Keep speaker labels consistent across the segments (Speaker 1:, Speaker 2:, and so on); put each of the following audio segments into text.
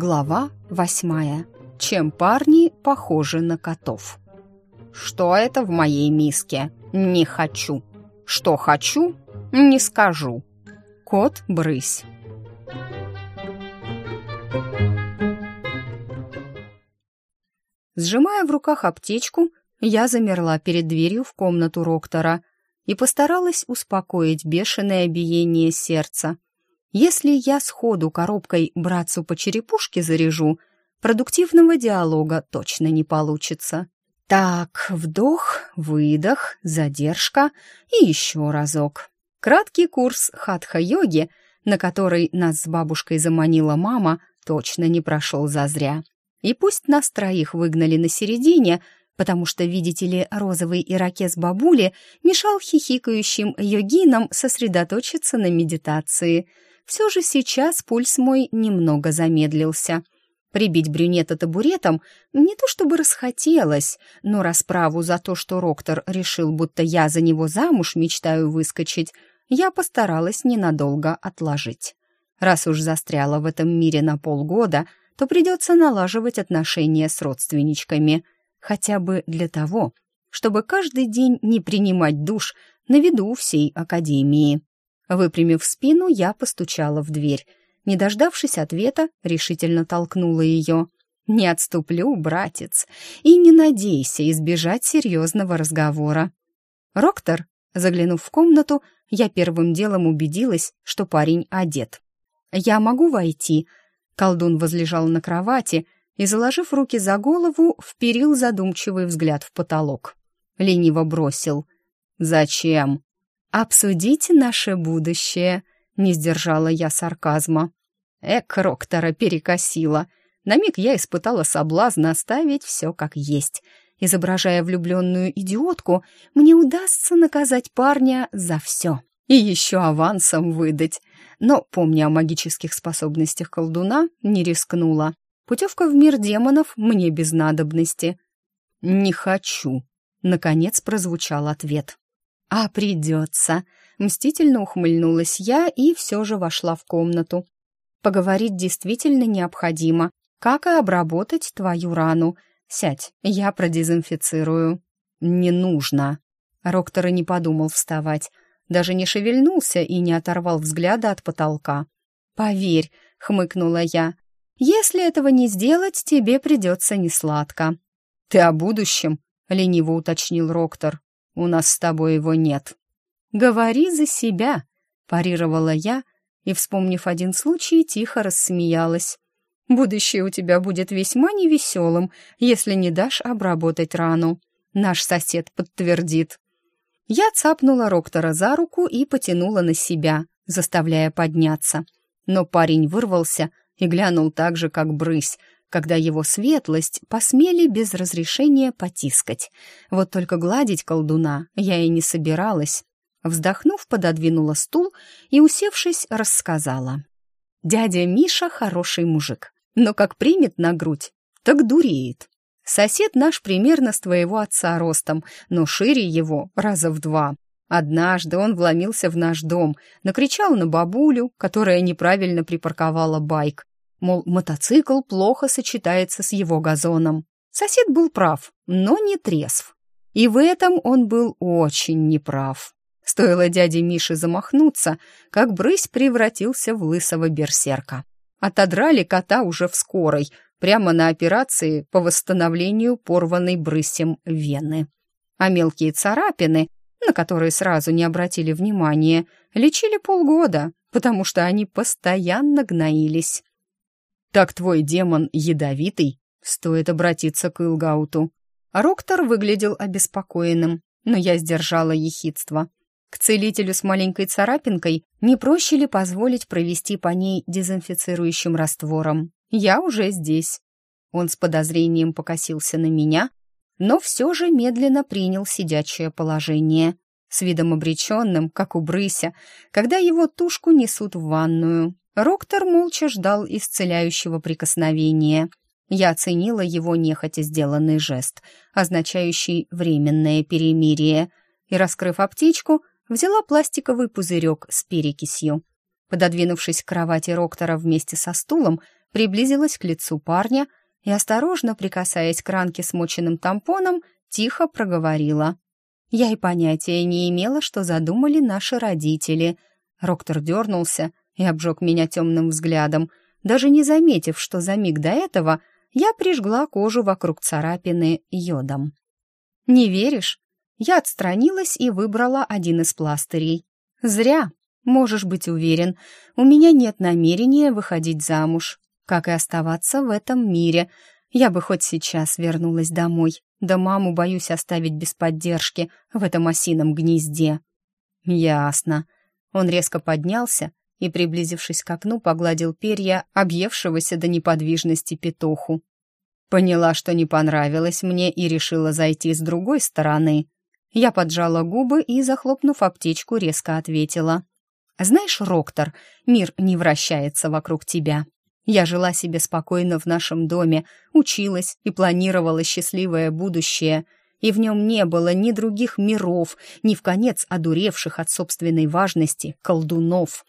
Speaker 1: Глава восьмая. Чем парни похожи на котов. Что это в моей миске? Не хочу. Что хочу? Не скажу. Кот брысь. Сжимая в руках аптечку, я замерла перед дверью в комнату Роктора и постаралась успокоить бешеное биение сердца. Если я сходу коробкой братцу по черепушке заряжу, продуктивного диалога точно не получится. Так, вдох, выдох, задержка и еще разок. Краткий курс хатха-йоги, на который нас с бабушкой заманила мама, точно не прошел зазря. И пусть нас троих выгнали на середине, потому что, видите ли, розовый ирокез бабули мешал хихикающим йогинам сосредоточиться на медитации — все же сейчас пульс мой немного замедлился. Прибить брюнета табуретом не то чтобы расхотелось, но расправу за то, что Роктор решил, будто я за него замуж мечтаю выскочить, я постаралась ненадолго отложить. Раз уж застряла в этом мире на полгода, то придется налаживать отношения с родственничками, хотя бы для того, чтобы каждый день не принимать душ на виду всей Академии. Выпрямив спину, я постучала в дверь. Не дождавшись ответа, решительно толкнула ее. «Не отступлю, братец, и не надейся избежать серьезного разговора». «Роктор», заглянув в комнату, я первым делом убедилась, что парень одет. «Я могу войти?» Колдун возлежал на кровати и, заложив руки за голову, вперил задумчивый взгляд в потолок. Лениво бросил. «Зачем?» «Обсудите наше будущее», — не сдержала я сарказма. Эк, Роктора перекосила. На миг я испытала соблазн оставить все как есть. Изображая влюбленную идиотку, мне удастся наказать парня за все. И еще авансом выдать. Но, помня о магических способностях колдуна, не рискнула. Путевка в мир демонов мне без надобности. «Не хочу», — наконец прозвучал ответ. «А придется!» — мстительно ухмыльнулась я и все же вошла в комнату. «Поговорить действительно необходимо. Как и обработать твою рану? Сядь, я продезинфицирую». «Не нужно!» Роктор и не подумал вставать, даже не шевельнулся и не оторвал взгляда от потолка. «Поверь», — хмыкнула я, — «если этого не сделать, тебе придется несладко». «Ты о будущем?» — лениво уточнил Роктор. У нас с тобой его нет». «Говори за себя», — парировала я и, вспомнив один случай, тихо рассмеялась. «Будущее у тебя будет весьма невеселым, если не дашь обработать рану. Наш сосед подтвердит». Я цапнула Роктора за руку и потянула на себя, заставляя подняться. Но парень вырвался и глянул так же, как брысь, когда его светлость посмели без разрешения потискать. Вот только гладить колдуна я и не собиралась. Вздохнув, пододвинула стул и, усевшись, рассказала. «Дядя Миша хороший мужик, но как примет на грудь, так дуреет. Сосед наш примерно с твоего отца ростом, но шире его раза в два. Однажды он вломился в наш дом, накричал на бабулю, которая неправильно припарковала байк, Мол, мотоцикл плохо сочетается с его газоном. Сосед был прав, но не трезв. И в этом он был очень неправ. Стоило дяде Мише замахнуться, как брысь превратился в лысого берсерка. Отодрали кота уже в скорой, прямо на операции по восстановлению порванной брысем вены. А мелкие царапины, на которые сразу не обратили внимания, лечили полгода, потому что они постоянно гноились. «Так твой демон ядовитый?» Стоит обратиться к Илгауту. Роктор выглядел обеспокоенным, но я сдержала ехидство. К целителю с маленькой царапинкой не проще ли позволить провести по ней дезинфицирующим раствором? Я уже здесь. Он с подозрением покосился на меня, но все же медленно принял сидячее положение, с видом обреченным, как у брыся, когда его тушку несут в ванную. Роктор молча ждал исцеляющего прикосновения. Я оценила его нехотя сделанный жест, означающий временное перемирие, и, раскрыв аптечку, взяла пластиковый пузырек с перекисью. Пододвинувшись к кровати Роктора вместе со стулом, приблизилась к лицу парня и, осторожно прикасаясь к ранке смоченным тампоном, тихо проговорила. Я и понятия не имела, что задумали наши родители. Роктор дернулся и обжег меня темным взглядом, даже не заметив, что за миг до этого я прижгла кожу вокруг царапины йодом. «Не веришь?» Я отстранилась и выбрала один из пластырей. «Зря. Можешь быть уверен, у меня нет намерения выходить замуж, как и оставаться в этом мире. Я бы хоть сейчас вернулась домой, да маму боюсь оставить без поддержки в этом осином гнезде». «Ясно». Он резко поднялся и, приблизившись к окну, погладил перья объевшегося до неподвижности петуху. Поняла, что не понравилось мне и решила зайти с другой стороны. Я поджала губы и, захлопнув аптечку, резко ответила. «Знаешь, Роктор, мир не вращается вокруг тебя. Я жила себе спокойно в нашем доме, училась и планировала счастливое будущее, и в нем не было ни других миров, ни в конец одуревших от собственной важности колдунов.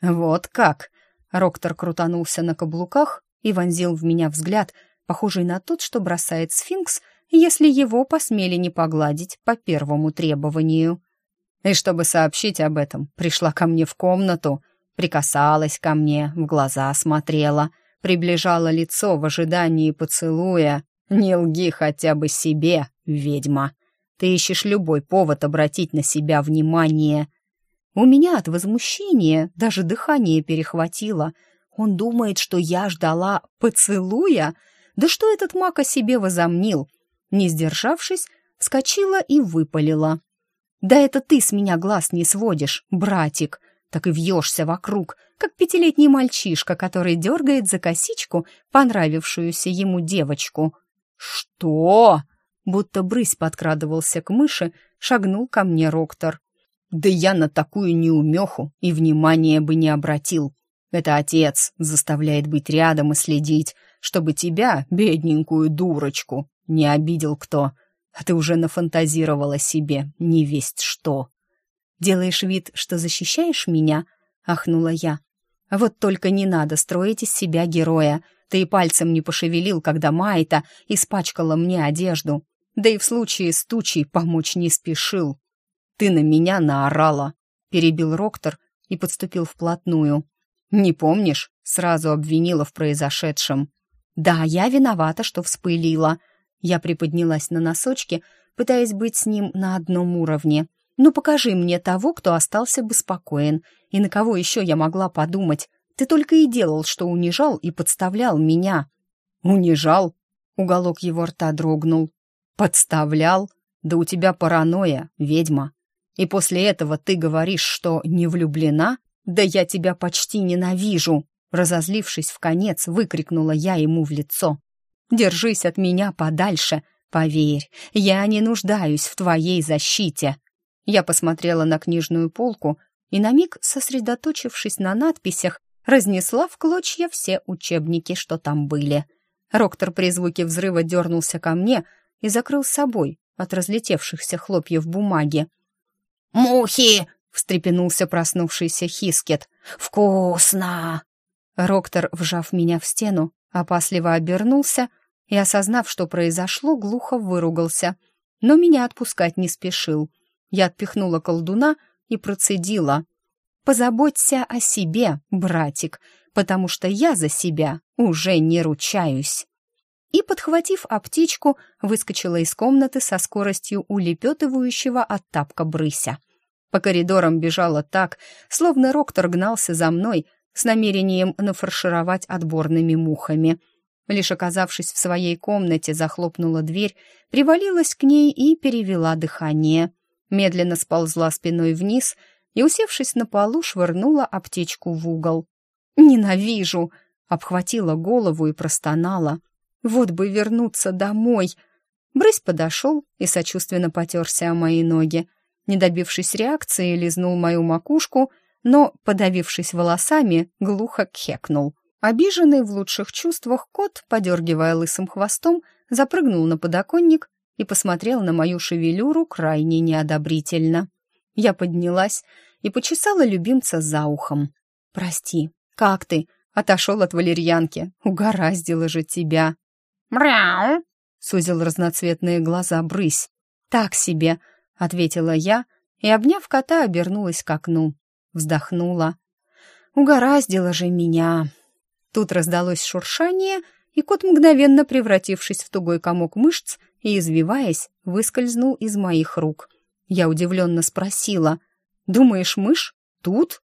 Speaker 1: «Вот как!» Роктор крутанулся на каблуках и вонзил в меня взгляд, похожий на тот, что бросает сфинкс, если его посмели не погладить по первому требованию. И чтобы сообщить об этом, пришла ко мне в комнату, прикасалась ко мне, в глаза смотрела, приближала лицо в ожидании поцелуя. «Не лги хотя бы себе, ведьма. Ты ищешь любой повод обратить на себя внимание». У меня от возмущения даже дыхание перехватило. Он думает, что я ждала поцелуя? Да что этот маг о себе возомнил? Не сдержавшись, вскочила и выпалила. «Да это ты с меня глаз не сводишь, братик!» Так и вьешься вокруг, как пятилетний мальчишка, который дергает за косичку понравившуюся ему девочку. «Что?» Будто брысь подкрадывался к мыши, шагнул ко мне Роктор. Да я на такую неумеху и внимания бы не обратил. Это отец заставляет быть рядом и следить, чтобы тебя, бедненькую дурочку, не обидел кто. А ты уже нафантазировала себе не весть что. Делаешь вид, что защищаешь меня? Ахнула я. Вот только не надо строить из себя героя. Ты и пальцем не пошевелил, когда Майта испачкала мне одежду. Да и в случае с тучей помочь не спешил. «Ты на меня наорала!» — перебил Роктор и подступил вплотную. «Не помнишь?» — сразу обвинила в произошедшем. «Да, я виновата, что вспылила». Я приподнялась на носочки, пытаясь быть с ним на одном уровне. «Ну покажи мне того, кто остался бы спокоен, и на кого еще я могла подумать. Ты только и делал, что унижал и подставлял меня». «Унижал?» — уголок его рта дрогнул. «Подставлял? Да у тебя паранойя, ведьма. И после этого ты говоришь, что не влюблена? Да я тебя почти ненавижу!» Разозлившись в конец, выкрикнула я ему в лицо. «Держись от меня подальше! Поверь, я не нуждаюсь в твоей защите!» Я посмотрела на книжную полку и на миг, сосредоточившись на надписях, разнесла в клочья все учебники, что там были. Роктор при звуке взрыва дернулся ко мне и закрыл собой от разлетевшихся хлопьев бумаги. «Мухи!» — встрепенулся проснувшийся Хискет. «Вкусно!» Роктор, вжав меня в стену, опасливо обернулся и, осознав, что произошло, глухо выругался. Но меня отпускать не спешил. Я отпихнула колдуна и процедила. «Позаботься о себе, братик, потому что я за себя уже не ручаюсь» и, подхватив аптечку, выскочила из комнаты со скоростью улепетывающего от тапка брыся. По коридорам бежала так, словно Роктор гнался за мной с намерением нафаршировать отборными мухами. Лишь оказавшись в своей комнате, захлопнула дверь, привалилась к ней и перевела дыхание. Медленно сползла спиной вниз и, усевшись на полу, швырнула аптечку в угол. «Ненавижу!» — обхватила голову и простонала. Вот бы вернуться домой. Брысь подошел и сочувственно потерся о мои ноги. Не добившись реакции, лизнул мою макушку, но, подавившись волосами, глухо кхекнул. Обиженный в лучших чувствах кот, подергивая лысым хвостом, запрыгнул на подоконник и посмотрел на мою шевелюру крайне неодобрительно. Я поднялась и почесала любимца за ухом. «Прости, как ты? Отошел от валерьянки. Угораздило же тебя!»
Speaker 2: «Мряу!»
Speaker 1: — сузил разноцветные глаза брысь. «Так себе!» — ответила я и, обняв кота, обернулась к окну. Вздохнула. «Угораздило же меня!» Тут раздалось шуршание, и кот, мгновенно превратившись в тугой комок мышц и извиваясь, выскользнул из моих рук. Я удивленно спросила, «Думаешь, мышь? Тут?»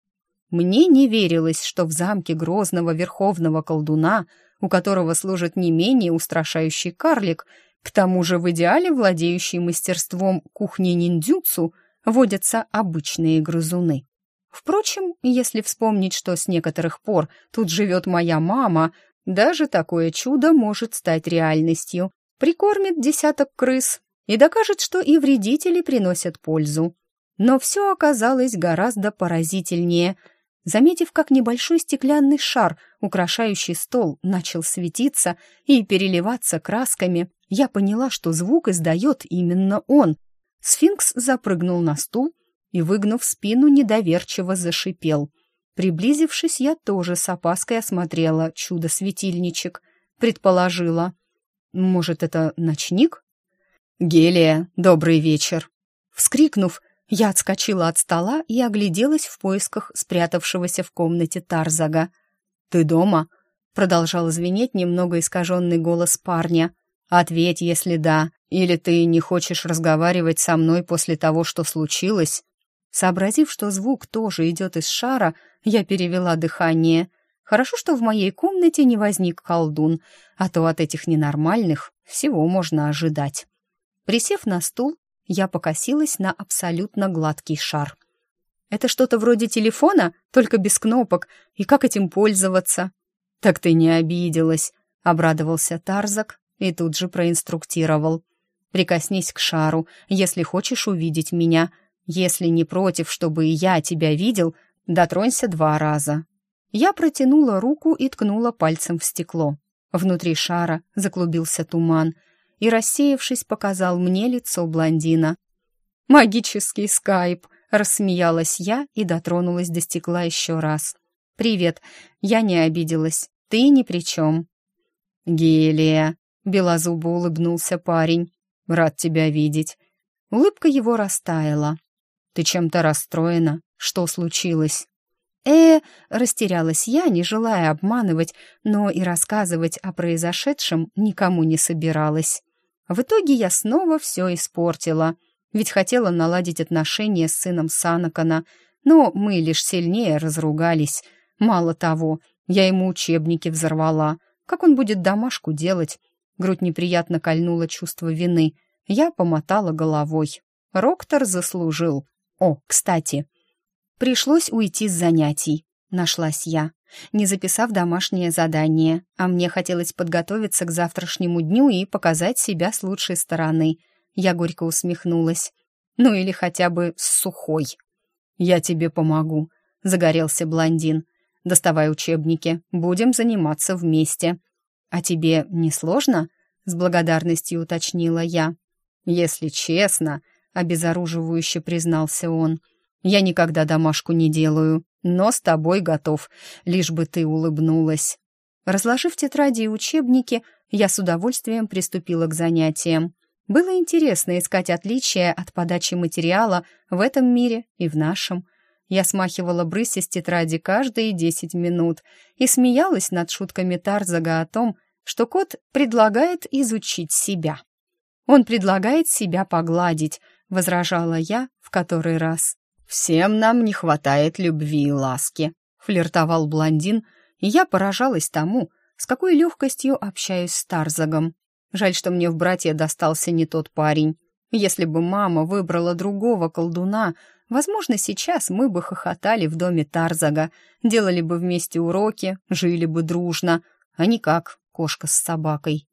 Speaker 1: Мне не верилось, что в замке грозного верховного колдуна, у которого служит не менее устрашающий карлик, к тому же в идеале владеющий мастерством кухни ниндзюцу, водятся обычные грызуны. Впрочем, если вспомнить, что с некоторых пор тут живет моя мама, даже такое чудо может стать реальностью. Прикормит десяток крыс и докажет, что и вредители приносят пользу. Но все оказалось гораздо поразительнее. Заметив, как небольшой стеклянный шар, украшающий стол, начал светиться и переливаться красками, я поняла, что звук издает именно он. Сфинкс запрыгнул на стул и, выгнув спину, недоверчиво зашипел. Приблизившись, я тоже с опаской осмотрела чудо-светильничек. Предположила. Может, это ночник? «Гелия, добрый вечер!» Вскрикнув, я отскочила от стола и огляделась в поисках спрятавшегося в комнате Тарзага. «Ты дома?» — продолжал звенеть немного искаженный голос парня. «Ответь, если да. Или ты не хочешь разговаривать со мной после того, что случилось?» Сообразив, что звук тоже идет из шара, я перевела дыхание. Хорошо, что в моей комнате не возник колдун, а то от этих ненормальных всего можно ожидать. Присев на стул, я покосилась на абсолютно гладкий шар. «Это что-то вроде телефона, только без кнопок, и как этим пользоваться?» «Так ты не обиделась», — обрадовался Тарзак и тут же проинструктировал. «Прикоснись к шару, если хочешь увидеть меня. Если не против, чтобы и я тебя видел, дотронься два раза». Я протянула руку и ткнула пальцем в стекло. Внутри шара заклубился туман — и, рассеявшись, показал мне лицо блондина. «Магический скайп!» — рассмеялась я и дотронулась до стекла еще раз. «Привет, я не обиделась, ты ни при чем». «Гелия!» — белозубо улыбнулся парень. «Рад тебя видеть». Улыбка его растаяла. «Ты чем-то расстроена? Что случилось?» Э растерялась я, не желая обманывать, но и рассказывать о произошедшем никому не собиралась. В итоге я снова все испортила, ведь хотела наладить отношения с сыном Санакана, но мы лишь сильнее разругались. Мало того, я ему учебники взорвала. Как он будет домашку делать? Грудь неприятно кольнула чувство вины. Я помотала головой. Роктор заслужил. О, кстати, Пришлось уйти с занятий. Нашлась я, не записав домашнее задание, а мне хотелось подготовиться к завтрашнему дню и показать себя с лучшей стороны. Я горько усмехнулась. Ну или хотя бы с сухой. «Я тебе помогу», — загорелся блондин. «Доставай учебники, будем заниматься вместе». «А тебе не сложно?» — с благодарностью уточнила я. «Если честно», — обезоруживающе признался он, — я никогда домашку не делаю, но с тобой готов, лишь бы ты улыбнулась». Разложив тетради и учебники, я с удовольствием приступила к занятиям. Было интересно искать отличия от подачи материала в этом мире и в нашем. Я смахивала брысь из тетради каждые десять минут и смеялась над шутками Тарзага о том, что кот предлагает изучить себя. «Он предлагает себя погладить», — возражала я в который раз. «Всем нам не хватает любви и ласки», — флиртовал блондин, и я поражалась тому, с какой легкостью общаюсь с Тарзагом. Жаль, что мне в братья достался не тот парень. Если бы мама выбрала другого колдуна, возможно, сейчас мы бы хохотали в доме Тарзага, делали бы вместе уроки, жили бы дружно, а не как кошка с собакой.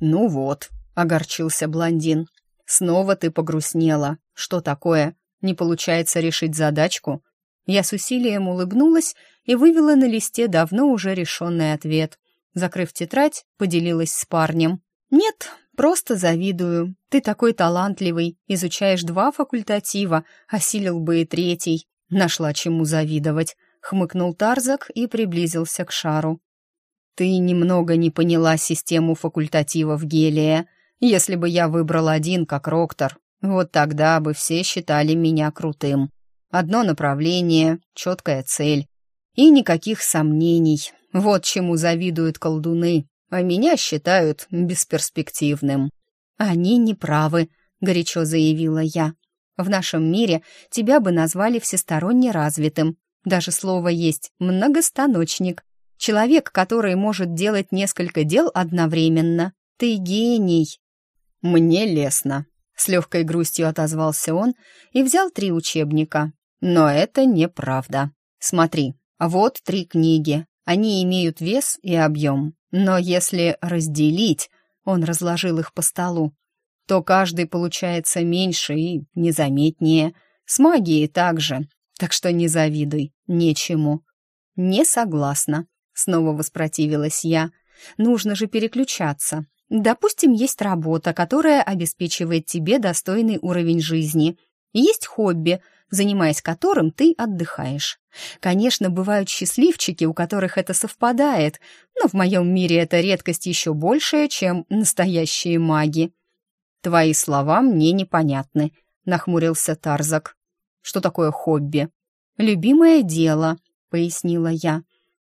Speaker 1: «Ну вот», — огорчился блондин, — «снова ты погрустнела. Что такое? Не получается решить задачку? Я с усилием улыбнулась и вывела на листе давно уже решенный ответ. Закрыв тетрадь, поделилась с парнем. «Нет, просто завидую. Ты такой талантливый, изучаешь два факультатива, осилил бы и третий. Нашла чему завидовать», — хмыкнул Тарзак и приблизился к шару. «Ты немного не поняла систему факультативов Гелия. Если бы я выбрал один, как Роктор, вот тогда бы все считали меня крутым. Одно направление, четкая цель. И никаких сомнений. Вот чему завидуют колдуны, а меня считают бесперспективным». «Они не правы», — горячо заявила я. «В нашем мире тебя бы назвали всесторонне развитым. Даже слово есть «многостаночник». Человек, который может делать несколько дел одновременно. Ты гений. Мне лестно. С легкой грустью отозвался он и взял три учебника. Но это неправда. Смотри, вот три книги. Они имеют вес и объем. Но если разделить, он разложил их по столу, то каждый получается меньше и незаметнее. С магией также. Так что не завидуй, нечему. Не согласна, снова воспротивилась я. Нужно же переключаться. Допустим, есть работа, которая обеспечивает тебе достойный уровень жизни. Есть хобби, занимаясь которым ты отдыхаешь. Конечно, бывают счастливчики, у которых это совпадает, но в моем мире это редкость еще большая, чем настоящие маги. «Твои слова мне непонятны», — нахмурился Тарзак. Что такое хобби? Любимое дело, пояснила я.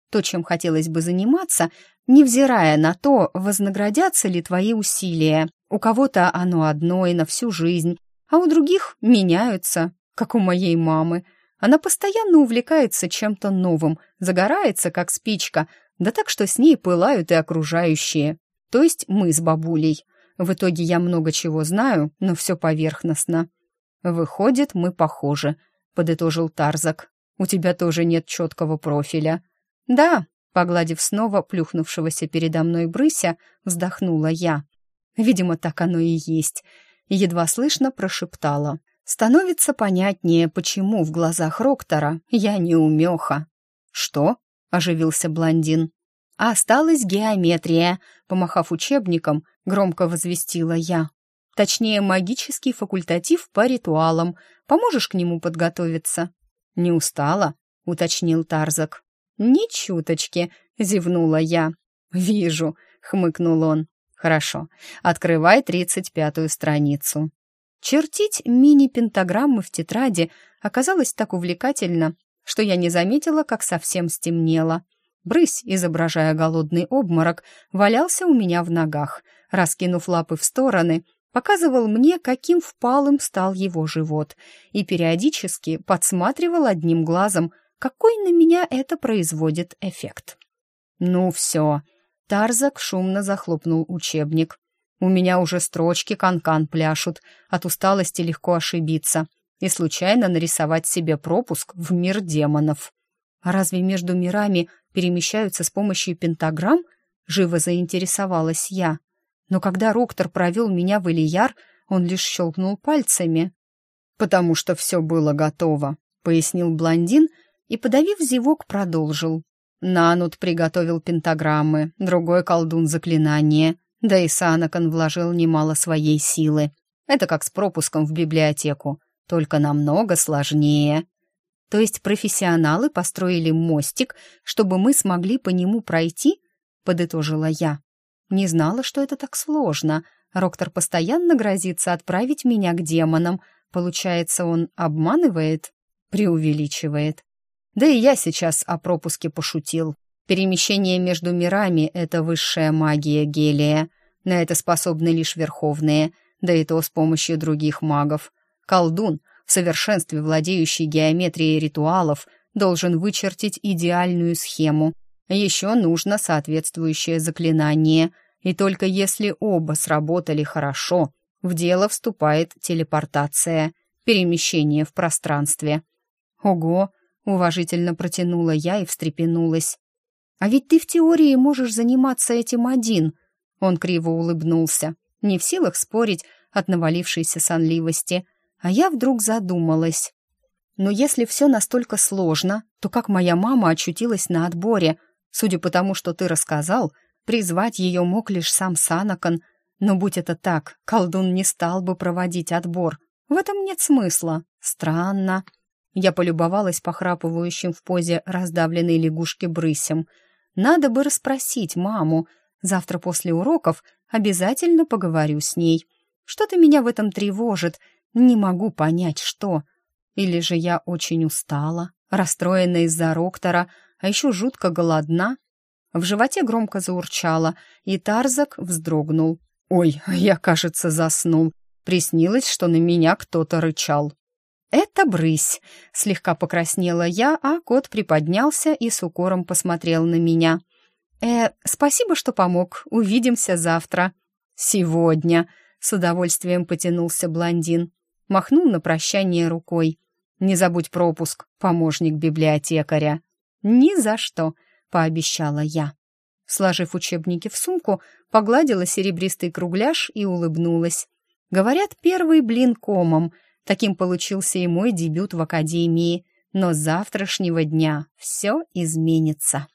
Speaker 1: То, чем хотелось бы заниматься, невзирая на то, вознаградятся ли твои усилия. У кого-то оно одно и на всю жизнь, а у других меняются, как у моей мамы. Она постоянно увлекается чем-то новым, загорается, как спичка, да так, что с ней пылают и окружающие. То есть мы с бабулей. В итоге я много чего знаю, но все поверхностно. «Выходит, мы похожи», — подытожил Тарзак. «У тебя тоже нет четкого профиля». «Да», — погладив снова плюхнувшегося передо мной брыся, вздохнула я. «Видимо, так оно и есть», — едва слышно прошептала. «Становится понятнее, почему в глазах Роктора я не умеха». «Что?» — оживился блондин. «Осталась геометрия», — помахав учебником, громко возвестила я. Точнее, магический факультатив по ритуалам. Поможешь к нему подготовиться?» «Не устала?» — уточнил Тарзак. «Ни чуточки», — зевнула я. «Вижу», — хмыкнул он. «Хорошо, открывай тридцать пятую страницу». Чертить мини-пентаграммы в тетради оказалось так увлекательно, что я не заметила, как совсем стемнело. Брысь, изображая голодный обморок, валялся у меня в ногах, раскинув лапы в стороны показывал мне, каким впалым стал его живот, и периодически подсматривал одним глазом, какой на меня это производит эффект. «Ну все», — Тарзак шумно захлопнул учебник. «У меня уже строчки канкан -кан пляшут, от усталости легко ошибиться и случайно нарисовать себе пропуск в мир демонов». «А разве между мирами перемещаются с помощью пентаграмм?» — живо заинтересовалась я. Но когда Роктор провел меня в Ильяр, он лишь щелкнул пальцами. «Потому что все было готово», — пояснил блондин и, подавив зевок, продолжил. Нанут приготовил пентаграммы, другой колдун заклинание, да и Санакан вложил немало своей силы. Это как с пропуском в библиотеку, только намного сложнее. То есть профессионалы построили мостик, чтобы мы смогли по нему пройти, подытожила я. Не знала, что это так сложно. Роктор постоянно грозится отправить меня к демонам. Получается, он обманывает? Преувеличивает. Да и я сейчас о пропуске пошутил. Перемещение между мирами — это высшая магия Гелия. На это способны лишь верховные, да и то с помощью других магов. Колдун, в совершенстве владеющий геометрией ритуалов, должен вычертить идеальную схему, еще нужно соответствующее заклинание, и только если оба сработали хорошо, в дело вступает телепортация, перемещение в пространстве. «Ого!» — уважительно протянула я и встрепенулась. «А ведь ты в теории можешь заниматься этим один!» Он криво улыбнулся, не в силах спорить от навалившейся сонливости, а я вдруг задумалась. Но если все настолько сложно, то как моя мама очутилась на отборе? Судя по тому, что ты рассказал, призвать ее мог лишь сам Санакан, но будь это так, колдун не стал бы проводить отбор. В этом нет смысла. Странно. Я полюбовалась похрапывающим в позе раздавленной лягушки брысем. Надо бы расспросить маму. Завтра после уроков обязательно поговорю с ней. Что-то меня в этом тревожит. Не могу понять, что. Или же я очень устала, расстроена из-за Роктора, а еще жутко голодна. В животе громко заурчало, и Тарзак вздрогнул. «Ой, я, кажется, заснул. Приснилось, что на меня кто-то рычал». «Это брысь!» — слегка покраснела я, а кот приподнялся и с укором посмотрел на меня. «Э, спасибо, что помог. Увидимся завтра». «Сегодня!» — с удовольствием потянулся блондин. Махнул на прощание рукой. «Не забудь пропуск, помощник библиотекаря». «Ни за что!» — пообещала я. Сложив учебники в сумку, погладила серебристый кругляш и улыбнулась. Говорят, первый блин комом — Таким получился и мой дебют в академии. Но с завтрашнего дня все изменится.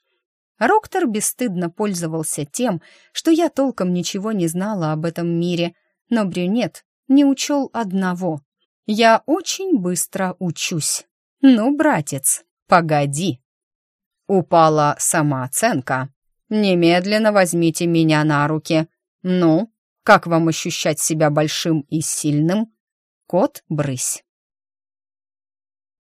Speaker 1: Роктор бесстыдно пользовался тем, что я толком ничего не знала об этом мире, но брюнет не учел одного. Я очень быстро учусь. Ну, братец, погоди. Упала самооценка. Немедленно возьмите меня на руки. Ну, как вам ощущать себя большим и сильным? Кот-брысь.